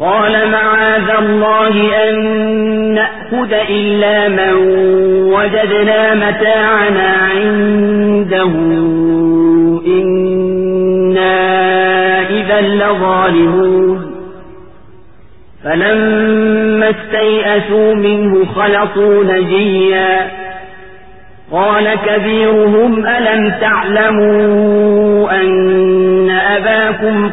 قال معاذ الله أن نأخذ إلا من وجدنا متاعنا عنده. إنا إذا لظالمون. فلما استيئسوا منه خلصوا نجيا. قال كبيرهم ألم أباكم